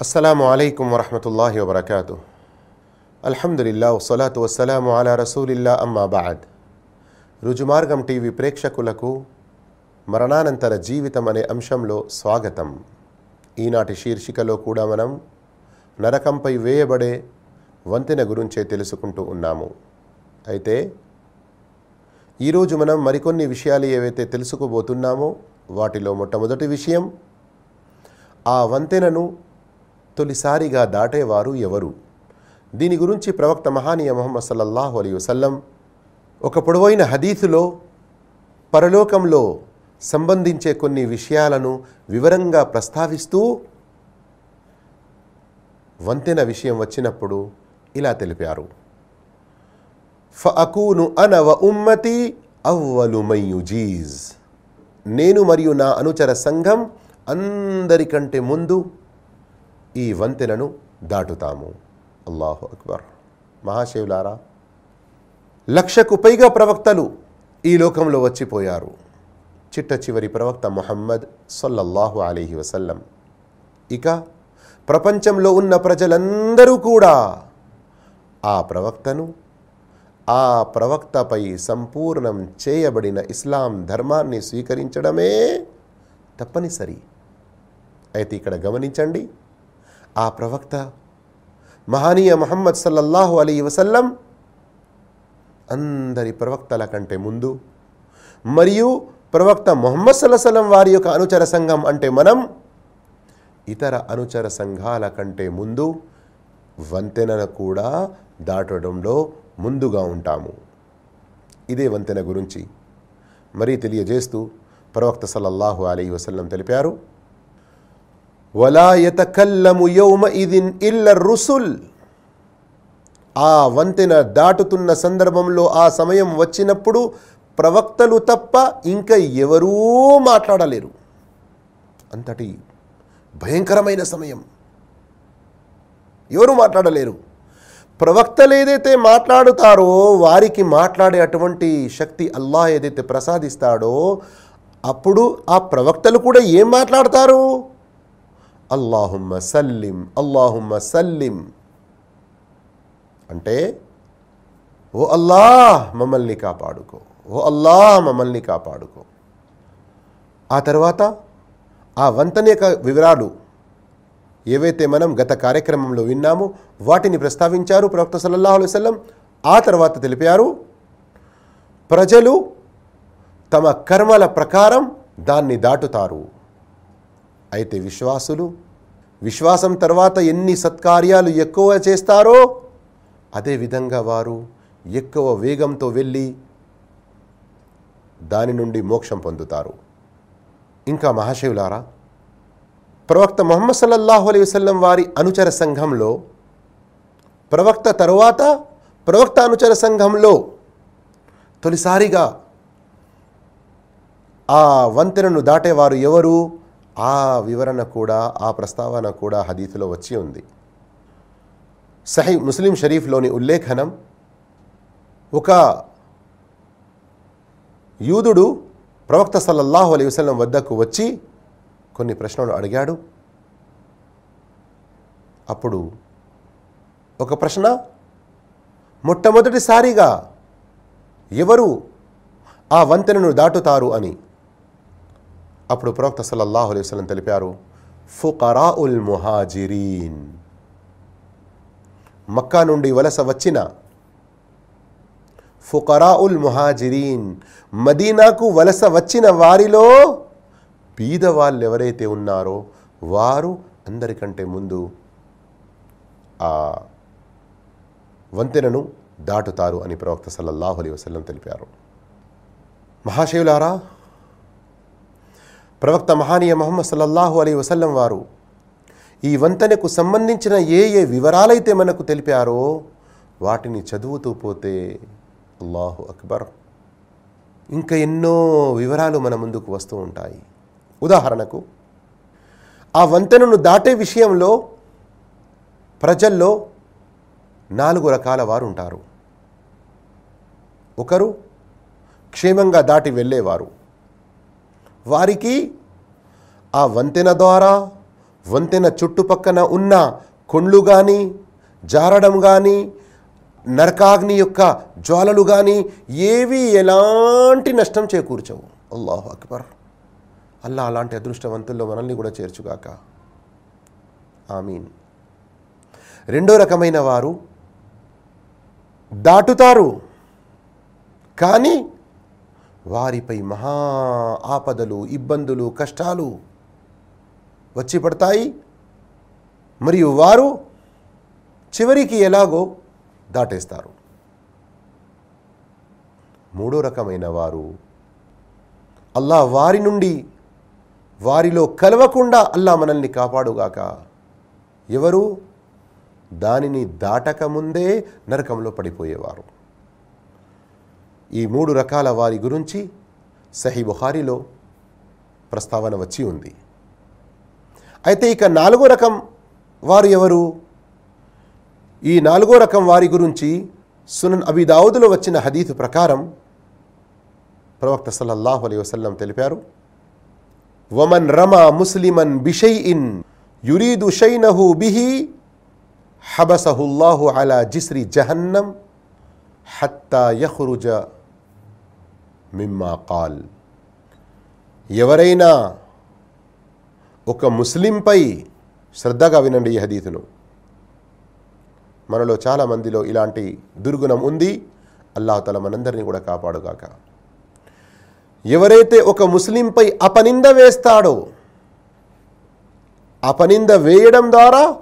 అస్సలము అలైకుం వరహమతుల్లాహి వబర్కాతు అల్హమ్దుల్లా వసలాతు వసలాము అలా రసూలిల్లా అమ్మాబాద్ రుజుమార్గం టీవీ ప్రేక్షకులకు మరణానంతర జీవితం అనే అంశంలో స్వాగతం. ఈనాటి శీర్షికలో కూడా మనం నరకంపై వేయబడే వంతెన గురించే తెలుసుకుంటూ ఉన్నాము. అయితే ఈరోజు మనం మరికొన్ని విషయాలు ఏవైతే తెలుసుకోబోతున్నామో వాటిలో మొట్టమొదటి విషయం ఆ వంతెనను తొలిసారిగా దాటేవారు ఎవరు? దీని గురించి ప్రవక్త మహానీయ మొహమ్మద్ సల్లల్లాహు అలీ వసల్లం ఒక పొడవైన హదీసులో పరలోకంలో సంబంధించే కొన్ని విషయాలను వివరంగా ప్రస్తావిస్తూ వంతెన విషయం వచ్చినప్పుడు ఇలా తెలిపారు. ఫఅకూను అనవ ఉమ్మతి అవ్వలుమయుజీజ్ నేను మరియు నా అనుచర సంఘం అందరికంటే ముందు ఈ వంతెనను దాటుతాము. అల్లాహు అక్బర్. మహాశివులారా లక్షకు పైగా ప్రవక్తలు ఈ లోకంలో వచ్చిపోయారు. చిట్ట చివరి ప్రవక్త మొహమ్మద్ సొల్లల్లాహు అలీహి వసల్లం. ఇక ప్రపంచంలో ఉన్న ప్రజలందరూ కూడా ఆ ప్రవక్తను ఆ ప్రవక్తపై సంపూర్ణం చేయబడిన ఇస్లాం ధర్మాన్ని స్వీకరించడమే తప్పనిసరి. అయితే ఇక్కడ గమనించండి ఆ ప్రవక్త మహానీయ మహమ్మద్ సల్లల్లాహు అలీ వసల్లం అందరి ప్రవక్తల కంటే ముందు మరియు ప్రవక్త మొహమ్మద్ సల్లసలం వారి యొక్క అనుచర సంఘం అంటే మనం ఇతర అనుచర సంఘాల కంటే ముందు వంతెనను కూడా దాటడంలో ముందుగా ఉంటాము. ఇదే వంతెన గురించి మరీ తెలియజేస్తూ ప్రవక్త సల్లల్లాహు అలీ వసల్లం తెలిపారు. వలా ఎతకల్లము యౌమ ఇదిన్ ఇల్ల రుసుల్ ఆ వంతెన దాటుతున్న సందర్భంలో ఆ సమయం వచ్చినప్పుడు ప్రవక్తలు తప్ప ఇంకా ఎవరూ మాట్లాడలేరు. అంతటి భయంకరమైన సమయం. ఎవరు మాట్లాడలేరు. ప్రవక్తలు ఏదైతే మాట్లాడుతారో వారికి మాట్లాడే అటువంటి శక్తి అల్లాహ్ ఏదైతే ప్రసాదిస్తాడో అప్పుడు ఆ ప్రవక్తలు కూడా ఏం మాట్లాడతారు? అల్లాహుమ్మ సల్లిం అల్లాహుమ్మ సల్లిం అంటే ఓ అల్లాహ్ మమ్మల్ని కాపాడుకో ఓ అల్లాహ్ మమ్మల్ని కాపాడుకో. ఆ తర్వాత ఆ వంతన యొక్క వివరాలు ఏవైతే మనం గత కార్యక్రమంలో విన్నామో వాటిని ప్రస్తావించారు ప్రవక్త సల్లల్లాహు అలైవల్లం ఆ తర్వాత తెలిపారు ప్రజలు తమ కర్మల ప్రకారం దాన్ని దాటుతారు. అయితే విశ్వాసులు విశ్వాసం తర్వాత ఎన్ని సత్కార్యాలు ఎక్కువ చేస్తారో అదేవిధంగా వారు ఎక్కువ వేగంతో వెళ్ళి దాని నుండి మోక్షం పొందుతారు. ఇంకా మహాశివులారా ప్రవక్త మొహమ్మద్ సల్లల్లాహు అలై వసల్లం వారి అనుచర సంఘంలో ప్రవక్త తరువాత ప్రవక్త అనుచర సంఘంలో తొలిసారిగా ఆ వంతెనను దాటేవారు ఎవరు? ఆ వివరణ కూడా ఆ ప్రస్తావన కూడా హదీతులో వచ్చి ఉంది. సహీ ముస్లిం షరీఫ్లోని ఉల్లేఖనం ఒక యూదుడు ప్రవక్త సల్లల్లాహు అలైహి వసలం వద్దకు వచ్చి కొన్ని ప్రశ్నలు అడిగాడు. అప్పుడు ఒక ప్రశ్న మొట్టమొదటిసారిగా ఎవరు ఆ వంతెనను దాటుతారు అని అప్పుడు ప్రవక్త సల్లల్లాహు అలైహి వసల్లం తెలిపారు ఫుకరా ఉల్ ముహాజిరీన్. మక్కా నుండి వలస వచ్చిన ఫుకరా ఉల్ ముహాజిరీన్ మదీనాకు వలస వచ్చిన వారిలో బీద వాళ్ళు ఎవరైతే ఉన్నారో వారు అందరికంటే ముందు ఆ వంతెనను దాటుతారు అని ప్రవక్త సల్లల్లాహు అలీ వసలం తెలిపారు. మహాశివులారా ప్రవక్త మహానీయ మొహమ్మద్ సల్లల్లాహు అలీ వసల్లం వారు ఈ వంతెనకు సంబంధించిన ఏ ఏ వివరాలైతే మనకు తెలిపారో వాటిని చదువుతూ పోతే అల్లాహు అక్బర్. ఇంకా ఎన్నో వివరాలు మన ముందుకు వస్తూ ఉంటాయి. ఉదాహరణకు ఆ వంతెనను దాటే విషయంలో ప్రజల్లో నాలుగు రకాల వారు ఉంటారు. ఒకరు క్షేమంగా దాటి వెళ్ళేవారు. వారికి ఆ వంతెన ద్వారా వంతెన చుట్టుపక్కన ఉన్న కొండ్లు కానీ జారడం కానీ నరకాగ్ని యొక్క జ్వాలలు కానీ ఏవి ఎలాంటి నష్టం చేకూర్చవు. అల్లాహు అక్బర్. అల్లా అలాంటి అదృష్టవంతుల్లో మనల్ని కూడా చేర్చుగాక. ఆమీన్. రెండో రకమైన వారు దాటుతారు. కానీ వారిపై మహా ఆపదలు ఇబ్బందులు కష్టాలు వచ్చి పడతాయి. మరియు వారు చివరికి ఎలాగో దాటేస్తారు. మూడో రకమైన వారు అల్లా వారి నుండి వారిలో కలవకుండా అల్లా మనల్ని కాపాడుగాక. ఎవరు? దానిని దాటకముందే నరకంలో పడిపోయేవారు. ఈ మూడు రకాల వారి గురించి సహీ బుహారిలో ప్రస్తావన వచ్చి ఉంది. అయితే ఇక నాలుగో రకం వారు ఎవరు? ఈ నాలుగో రకం వారి గురించి సునన్ అబిదావుదులో వచ్చిన హదీత్ ప్రకారం ప్రవక్త సల్లల్లాహు అలై వసల్లం తెలిపారు వమన్ రమా ముస్లిమన్ బిషై ఇన్ యురీదు షైనహు బిహి హబసహుల్లాహు అలా జిస్రి జహన్నం హత్తా యహ్రుజ మిమ్మా కాల్. ఎవరైనా ఒక ముస్లింపై శ్రద్ధగా వినండి ఈ హదీతును మనలో చాలా మందిలో ఇలాంటి దుర్గుణం ఉంది. అల్లాహతల మనందరినీ కూడా కాపాడుగాక. ఎవరైతే ఒక ముస్లింపై అపనింద వేస్తాడో అపనింద వేయడం ద్వారా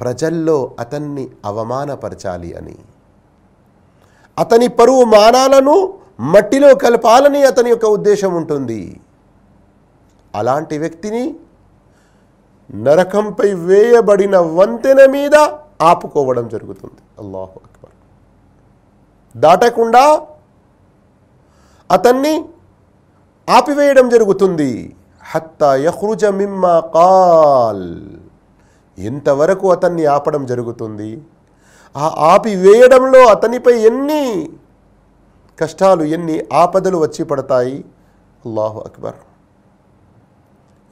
ప్రజల్లో అతన్ని అవమానపరచాలి అని. అతని పరువు మానాలను మట్టిలో కలపాలని అతని యొక్క ఉద్దేశం ఉంటుంది. అలాంటి వ్యక్తిని నరకంపై వేయబడిన వంతెన మీద ఆపుకోవడం జరుగుతుంది. అల్లాహు అక్బర్. దాటకుండా అతన్ని ఆపివేయడం జరుగుతుంది. హత్తా యహ్రుజ మిమ్మా కాల్. ఎంతవరకు అతన్ని ఆపడం జరుగుతుంది? ఆ ఆపివేయడంలో అతనిపై ఎన్ని కష్టాలు ఎన్ని ఆపదలు వచ్చి పడతాయి? అల్లాహు అక్బర్.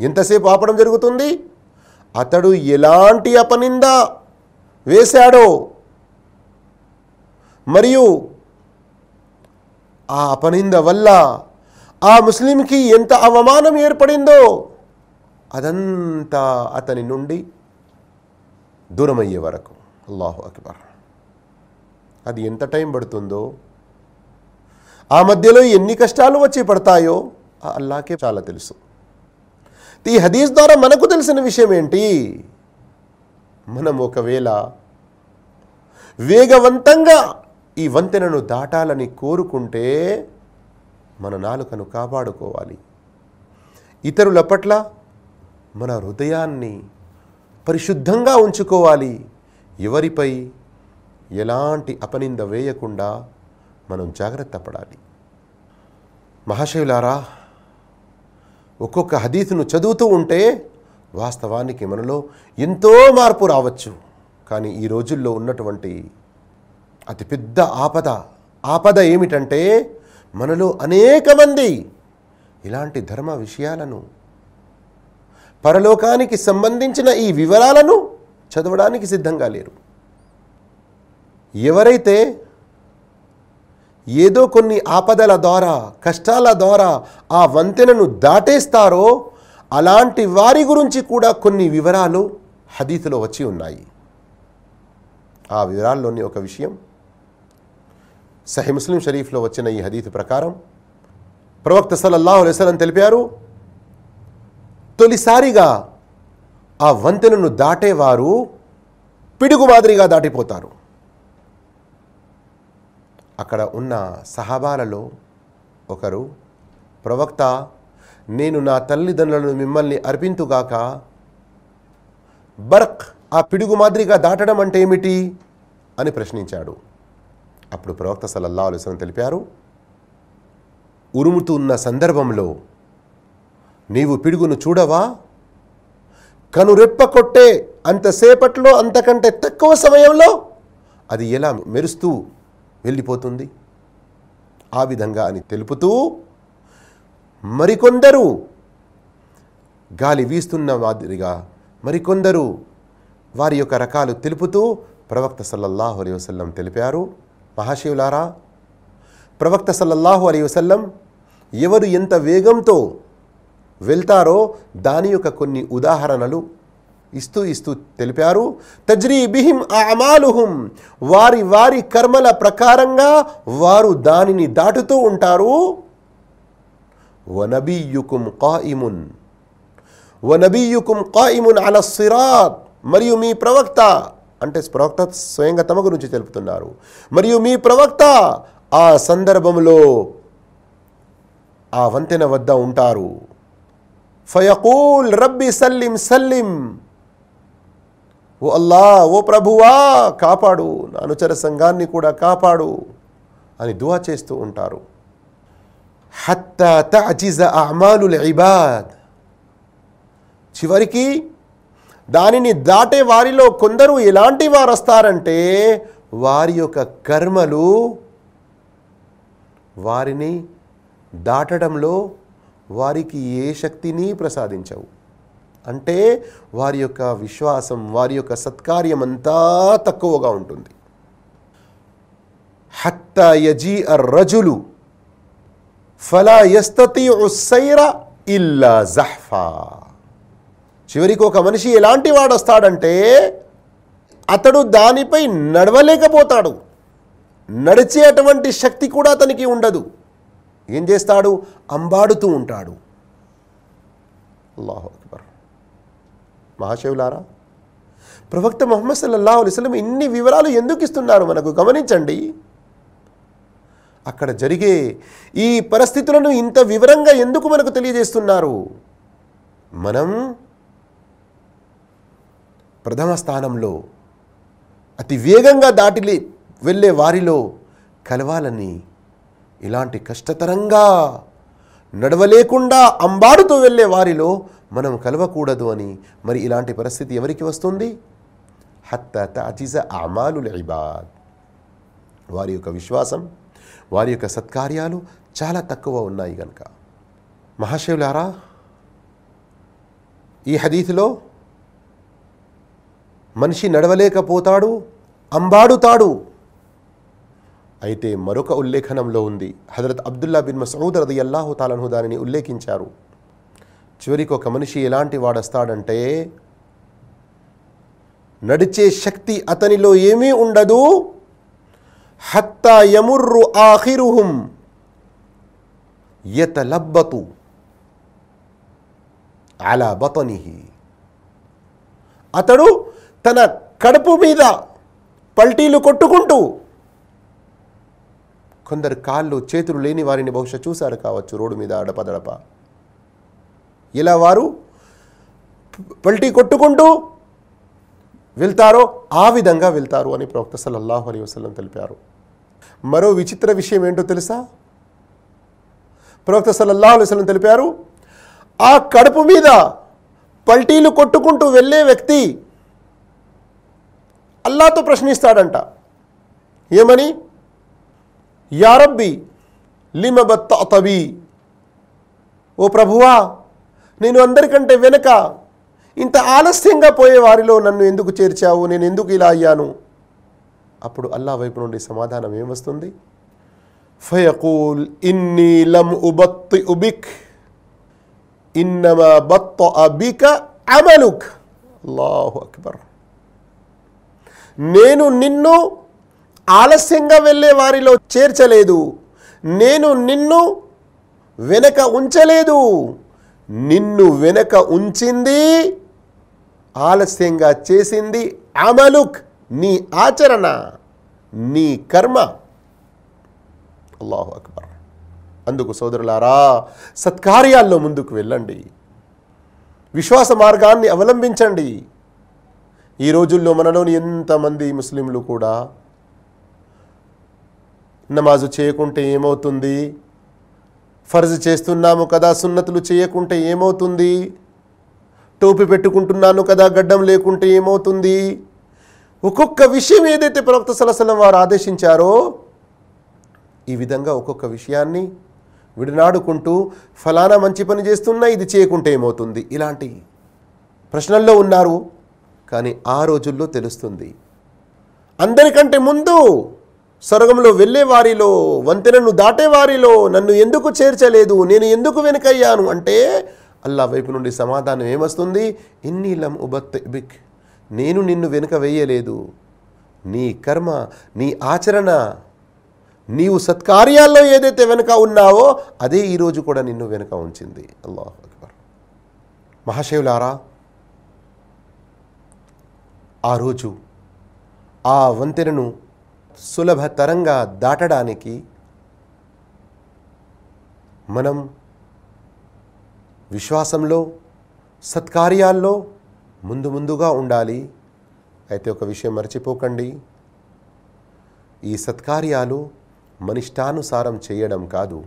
ఎంతసేపు ఆపడం జరుగుతుంది? అతడు ఎలాంటి అపనింద వేశాడో మరియు ఆ అపనింద వల్ల ఆ ముస్లింకి ఎంత అవమానం ఏర్పడిందో అదంతా అతని నుండి దూరమయ్యే వరకు. అల్లాహు అక్బర్. అది ఎంత టైం పడుతుందో? ఆ మధ్యలో ఎన్ని కష్టాలు వచ్చి పడతాయో అల్లాకే చాలా తెలుసు. ఈ హదీస్ ద్వారా మనకు తెలిసిన విషయం ఏంటి? మనం ఒకవేళ వేగవంతంగా ఈ వంతెనను దాటాలని కోరుకుంటే మన నాలుకను కాపాడుకోవాలి. ఇతరుల పట్ల మన హృదయాన్ని పరిశుద్ధంగా ఉంచుకోవాలి. ఎవరిపై ఎలాంటి అపనింద వేయకుండా మనం జాగ్రత్త పడాలి. మహాశివులారా ఒక్కొక్క హదీసును చదువుతూ ఉంటే వాస్తవానికి మనలో ఎంతో మార్పు రావచ్చు. కానీ ఈ రోజుల్లో ఉన్నటువంటి అతిపెద్ద ఆపద ఆపద ఏమిటంటే మనలో అనేక మంది ఇలాంటి ధర్మ విషయాలను పరలోకానికి సంబంధించిన ఈ వివరాలను చదవడానికి సిద్ధంగా లేరు. ఎవరైతే ఏదో కొన్ని ఆపదల ద్వారా కష్టాల ద్వారా ఆ వంతెనను దాటేస్తారో? అలాంటి వారి గురించి కూడా కొన్ని వివరాలు హదీతులో వచ్చి ఉన్నాయి. ఆ వివరాల్లోని ఒక విషయం సహీ ముస్లిం షరీఫ్లో వచ్చిన ఈ హదీత్ ప్రకారం ప్రవక్త సల్లల్లాహు అలైస్లం తెలిపారు తొలిసారిగా ఆ వంతెనను దాటేవారు పిడుగు మాదిరిగా దాటిపోతారు. అక్కడ ఉన్న సహాబాలలో ఒకరు ప్రవక్త నేను నా తల్లిదండ్రులను మిమ్మల్ని అర్పింతుగాక బర్క్ ఆ పిడుగు మాదిరిగా దాటడం అంటే ఏమిటి? అని ప్రశ్నించాడు. అప్పుడు ప్రవక్త సల్లల్లా అలుసం తెలిపారు ఉరుముతున్న సందర్భంలో నీవు పిడుగును చూడవా? కనురెప్ప కొట్టే అంతసేపట్లో అంతకంటే తక్కువ సమయంలో అది ఎలా మెరుస్తూ వెళ్ళిపోతుంది. ఆ విధంగా అని తెలుపుతూ మరికొందరు గాలి వీస్తున్న మాదిరిగా మరికొందరు వారి యొక్క రకాలు తెలుపుతూ ప్రవక్త సల్లల్లాహు అలై వసల్లం తెలిపారు. మహాశివులారా ప్రవక్త సల్లల్లాహు అలై వసల్లం ఎవరు ఎంత వేగంతో వెళ్తారో దాని యొక్క కొన్ని ఉదాహరణలు ఇస్తూ ఇస్తూ తెలిపారు. తజ్రీబిహిం అమాలుహుం. వారి వారి కర్మల ప్రకారంగా వారు దానిని దాటుతూ ఉంటారు. వనబీయుకుం కాయిమున్. వనబీయుకుం కాయిమున్ అల సిరాత్. మరియు మీ ప్రవక్త అంటే ప్రవక్త స్వయంగా తమ గురించి తెలుపుతున్నారు. మరియు మీ ప్రవక్త ఆ సందర్భంలో ఆ వంతెన వద్ద ఉంటారు. ఫయకూల్ రబ్బి సల్లిం సల్లిం. ఓ అల్లా ఓ ప్రభువా కాపాడు. నా అనుచర సంఘాన్ని కూడా కాపాడు అని దువా చేస్తూ ఉంటారు. హత్తా తజిజ అమాలుల్ ఇబాద్. చివరికి దానిని దాటే వారిలో కొందరు ఎలాంటి వారు వస్తారంటే వారి యొక్క కర్మలు వారిని దాటడంలో వారికి ఏ శక్తిని ప్రసాదించవు. అంటే వారి యొక్క విశ్వాసం వారి యొక్క సత్కార్యం అంతా తక్కువగా ఉంటుంది. హత్త యజీ రజులు ఫలా యస్తతి ఇల్లా జహ్ఫా. చివరికి ఒక మనిషి ఎలాంటి వాడు వస్తాడంటే అతడు దానిపై నడవలేకపోతాడు. నడిచేటువంటి శక్తి కూడా అతనికి ఉండదు. ఏం చేస్తాడు? అంబాడుతూ ఉంటాడు. అల్లాహు అక్బర్. మహాశివులారా? ప్రవక్త మొహమ్మద్ సల్లల్లాహు అలిస్లం ఇన్ని వివరాలు ఎందుకు ఇస్తున్నారు? మనకు గమనించండి. అక్కడ జరిగే ఈ పరిస్థితులను ఇంత వివరంగా ఎందుకు మనకు తెలియజేస్తున్నారు? మనం ప్రథమ స్థానంలో అతి వేగంగా దాటిలి వెళ్ళే వారిలో కలవాలని ఇలాంటి కష్టతరంగా నడవలేకుండా అంబాడుతూ వెళ్ళే వారిలో మనం కలవకూడదు అని మరి ఇలాంటి పరిస్థితి ఎవరికి వస్తుంది? హత్త తాజిజ అమాలుల్ ఇబాద్. వారి యొక్క విశ్వాసం వారి యొక్క సత్కార్యాలు చాలా తక్కువ ఉన్నాయి కనుక మహాశివులారా ఈ హదీత్లో మనిషి నడవలేకపోతాడు అంబాడుతాడు. అయితే మరొక ఉల్లేఖనంలో ఉంది. హజరత్ అబ్దుల్లా బిన్ మసూద్ రది అల్లాహు తాలను దానిని ఉల్లేఖించారు. చివరికి ఒక మనిషి ఎలాంటి వాడొస్తాడంటే నడిచే శక్తి అతనిలో ఏమీ ఉండదు. హత్తా యముర్రు ఆఖిరుహుం యతలబ్బతు అలా బతనిహి. అతడు తన కడుపు మీద పల్టీలు కొట్టుకుంటూ కొందరు కాళ్ళు చేతులు లేని వారిని బహుశా చూశారు కావచ్చు రోడ్డు మీద అడపదడప ఇలా వారు పల్టీ కొట్టుకుంటూ వెళ్తారో ఆ విధంగా వెళ్తారు అని ప్రవక్త సల్లల్లాహు అలీ వసలం తెలిపారు. మరో విచిత్ర విషయం ఏంటో తెలుసా? ప్రవక్త సల్లల్లాహు అలైహి వసలం తెలిపారు ఆ కడుపు మీద పల్టీలు కొట్టుకుంటూ వెళ్ళే వ్యక్తి అల్లాతో ప్రశ్నిస్తాడంట. ఏమని? యారబ్బి లిమబత్తబి ఓ ప్రభువా నేను అందరికంటే వెనక ఇంత ఆలస్యంగా పోయే వారిలో నన్ను ఎందుకు చేర్చావు? నేను ఎందుకు ఇలా అయ్యాను? అప్పుడు అల్లా వైపు నుండి సమాధానం ఏమొస్తుంది ఫయకూల్ ఇన్ని లం ఉబత్తి ఉబిక్ ఇన్నమా బత్త అబిక అమలుక్. అల్లాహు అక్బర్. నేను నిన్ను ఆలస్యంగా వెళ్ళే వారిలో చేర్చలేదు. నేను నిన్ను వెనక ఉంచలేదు. నిన్ను వెనక ఉంచింది ఆలస్యంగా చేసింది అమలుక్ నీ ఆచరణ నీ కర్మ. అల్లాహు అక్బర్. అందుకు సోదరులారా సత్కార్యాల్లో ముందుకు వెళ్ళండి. విశ్వాస మార్గాన్ని అవలంబించండి. ఈ రోజుల్లో మనలోని ఎంతమంది ముస్లింలు కూడా నమాజు చేయకుంటే ఏమవుతుంది? ఫర్జ్ చేస్తున్నాము కదా సున్నతులు చేయకుంటే ఏమవుతుంది? టోపీ పెట్టుకుంటున్నాను కదా గడ్డం లేకుంటే ఏమవుతుంది? ఒక్కొక్క విషయం ఏదైతే ప్రవక్త సలసలం వారు ఆదేశించారో ఈ విధంగా ఒక్కొక్క విషయాన్ని విడనాడుకుంటూ ఫలానా మంచి పని చేస్తున్నా ఇది చేయకుంటే ఏమవుతుంది? ఇలాంటి ప్రశ్నల్లో ఉన్నారు. కానీ ఆ రోజుల్లో తెలుస్తుంది. అందరికంటే ముందు స్వర్గంలో వెళ్ళే వారిలో వంతెనను దాటే వారిలో నన్ను ఎందుకు చేర్చలేదు? నేను ఎందుకు వెనుకయ్యాను? అంటే అల్లా వైపు నుండి సమాధానం ఏమొస్తుంది? ఇన్నీలం ఉబత్ బిక్ నేను నిన్ను వెనుక వేయలేదు. నీ కర్మ నీ ఆచరణ నీవు సత్కార్యాల్లో ఏదైతే వెనుక ఉన్నావో అదే ఈరోజు కూడా నిన్ను వెనుక ఉంచింది. అల్లాహ్ అక్బర్. మహాశివులారా ఆ రోజు ఆ వంతెనను సులభతరంగా దాటడానికి మనం విశ్వాసంలో సత్కార్యాల్లో ముందు ముందుగా ఉండాలి. అయితే ఒక విషయం మర్చిపోకండి. ఈ సత్కార్యాలు మనిష్టానుసారం చేయడం కాదు.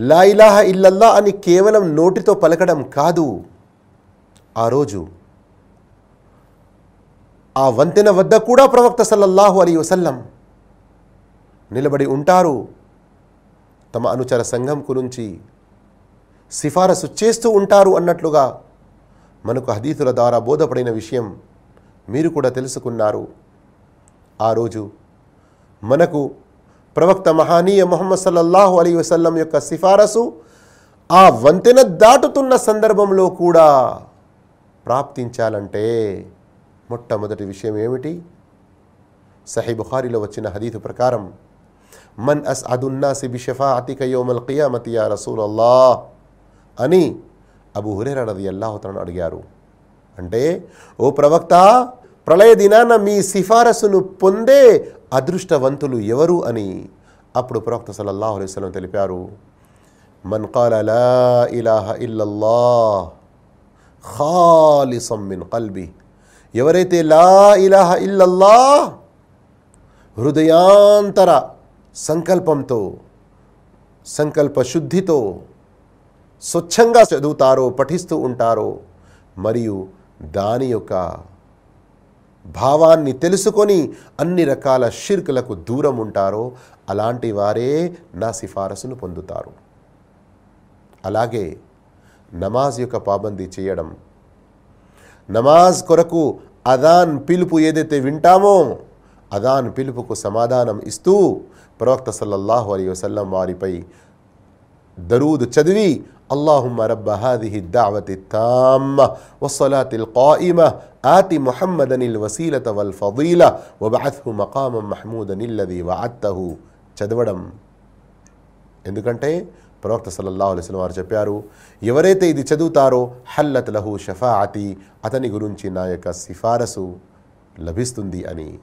లా ఇల్లల్లా అని కేవలం నోటితో పలకడం కాదు. ఆ రోజు ఆ వంతెన వద్ద కూడా ప్రవక్త సల్లల్లాహు అలీ వసల్లం నిలబడి ఉంటారు. తమ అనుచర సంఘం గురించి సిఫారసు చేస్తూ ఉంటారు అన్నట్లుగా మనకు హదీతుల ద్వారా బోధపడిన విషయం మీరు కూడా తెలుసుకున్నారు. ఆ రోజు మనకు ప్రవక్త మహానీయ మొహమ్మద్ సల్లల్లాహు అలీ వసల్లం యొక్క సిఫారసు ఆ వంతెన దాటుతున్న సందర్భంలో కూడా ప్రాప్తించాలంటే మొట్టమొదటి విషయం ఏమిటి? సహీ బుఖారిలో వచ్చిన హదీతు ప్రకారం మన్ అస్ అదున్నాసి బిషఫా అతిక యోమల్ కియామతి రసూల్ అని అబు హురేరా రది అల్లాహతను అడిగారు. అంటే ఓ ప్రవక్త ప్రళయ దినాన మీ సిఫారసును పొందే అదృష్టవంతులు ఎవరు? అని అప్పుడు ప్రవక్త సల్లల్లాహు అలైహి తెలిపారు. మన్ కాల ఇలాహ ఇల్లల్లా ఖాలిసం మిన్ కల్బి ఎవరైతే లా ఇలాహ ఇల్లల్లా హృదయాంతర సంకల్పంతో సంకల్ప శుద్ధితో స్వచ్ఛంగా చదువుతారో పఠిస్తూ ఉంటారో మరియు దాని యొక్క భావాన్ని తెలుసుకొని అన్ని రకాల షిర్కులకు దూరం ఉంటారో అలాంటి వారే నా సిఫారసును పొందుతారు. అలాగే నమాజ్ యొక్క పాబందీ చేయడం నమాజ్ కొరకు అదాన్ పిలుపు ఏదైతే వింటామో అదాన్ పిలుపుకు సమాధానం ఇస్తూ ప్రవక్త సల్లల్లాహు అలీ వసల్లం వారిపై దరూద్ చదివి اللهم رب هذه الدعوة التامة والصلاة القائمة آت محمدا الوسيلة والفضيلة وبعثه مقاما محمودا الذي وعدته చదవడం ఎందుకంటే ప్రవక్త సల్లల్లాహు అలిసిన వారు చెప్పారు ఎవరైతే ఇది చదువుతారో హల్లత్ లహు షఫాఅతి అతని గురించి నా యొక్క సిఫారసు లభిస్తుంది అని.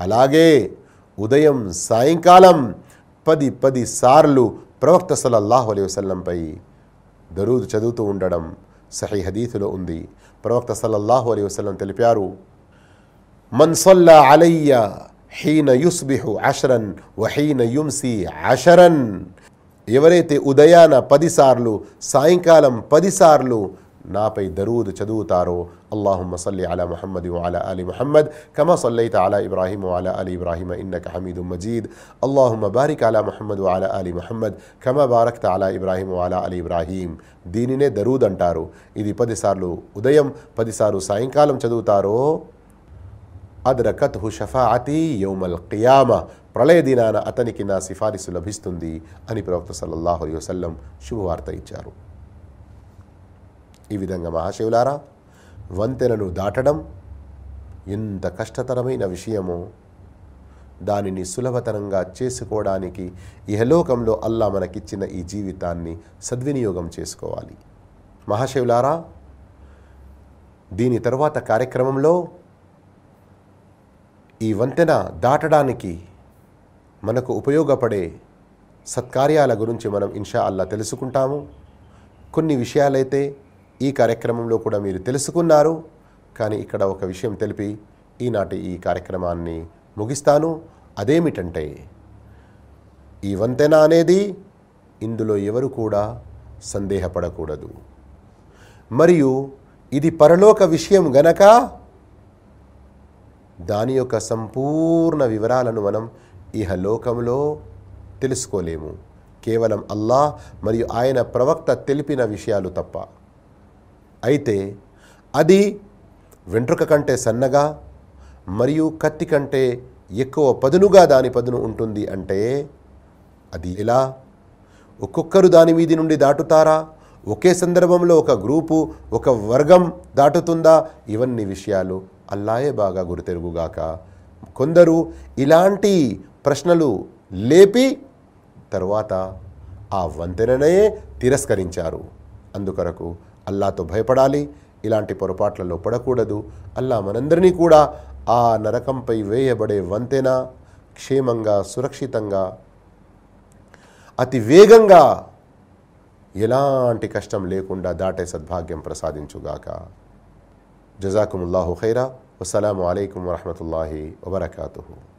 అలాగే ఉదయం సాయంకాలం పది పది సార్లు ప్రవక్త సల్లల్లాహు అలై వసల్లంపై దరూద్ చదువుతూ ఉండడం సహీ హదీతులో ఉంది. ప్రవక్త సల్లల్లాహు అలై వసల్లం తెలిపారు మన్సల్లా అలయ్య హీన యుస్బిహు అషరన్ వహీన యుంసి అషరన్ ఎవరైతే ఉదయాన పదిసార్లు సాయంకాలం పదిసార్లు నాపై దరూద్ చదువుతారో అల్లాహుమ్మ సల్లి అలా ముహమ్మద్ అలా అలీ ముహమ్మద్. కమా సల్లైత అలా ఇబ్రాహిం అలా అలీ ఇబ్రాహిం ఇన్నక హమీదు మజీద్. అల్లాహుమ్మ బారిక్ అలా ముహమ్మద్ అలా అలీ ముహమ్మద్. కమా బారక్త అలా ఇబ్రాహిం అలా అలీ ఇబ్రాహీం. దీనినే దరూద్ అంటారు. ఇది పదిసార్లు ఉదయం పదిసార్లు సాయంకాలం చదువుతారో. అద్రకత్ హు షఫాఅతి యౌమల్ కియామ. ప్రళయ దినాన అతనికి నా సిఫారిసు లభిస్తుంది అని ప్రవక్త సల్లల్లాహు అలైహి వసల్లం శుభవార్త ఇచ్చారు. ఈ విధంగా మహాశివులారా వంతెనను దాటడం ఎంత కష్టతరమైన విషయమో దానిని సులభతరంగా చేసుకోవడానికి ఇహలోకంలో అల్లా మనకిచ్చిన ఈ జీవితాన్ని సద్వినియోగం చేసుకోవాలి. మహాశివులారా దీని తరువాత కార్యక్రమంలో ఈ వంతెన దాటడానికి మనకు ఉపయోగపడే సత్కార్యాల గురించి మనం ఇన్షా అల్లా తెలుసుకుంటాము. కొన్ని విషయాలైతే ఈ కార్యక్రమంలో కూడా మీరు తెలుసుకున్నారు. కానీ ఇక్కడ ఒక విషయం తెలిపి ఈనాటి ఈ కార్యక్రమాన్ని ముగిస్తాను. అదేమిటంటే ఈ వంతెన అనేది ఇందులో ఎవరు కూడా సందేహపడకూడదు. మరియు ఇది పరలోక విషయం గనక దాని యొక్క సంపూర్ణ వివరాలను మనం ఇహలోకంలో తెలుసుకోలేము. కేవలం అల్లాహ్ మరియు ఆయన ప్రవక్త తెలిపిన విషయాలు తప్ప. అయితే అది వెంట్రుక కంటే సన్నగా మరియు కత్తి కంటే ఎక్కువ పదునుగా దాని పదును ఉంటుంది అంటే అది ఎలా? ఒక్కొక్కరు దాని మీది నుండి దాటుతారా? ఒకే సందర్భంలో ఒక గ్రూపు ఒక వర్గం దాటుతుందా? ఇవన్నీ విషయాలు అల్లాయే బాగా గురితెరుగుగాక. కొందరు ఇలాంటి ప్రశ్నలు లేపి తరువాత ఆ వంతెననే తిరస్కరించారు. అందుకొరకు అల్లాతో భయపడాలి ఇలాంటి పొరపాట్లలో పడకూడదు. అల్లా మనందరినీ కూడా ఆ నరకంపై వేయబడే వంతెన క్షేమంగా సురక్షితంగా అతి వేగంగా ఎలాంటి కష్టం లేకుండా దాటే సద్భాగ్యం ప్రసాదించుగాక. జజాకుముల్లాహు ఖైరా. వసలాము అయికం వరహమతుల్లాహి వబర్కూ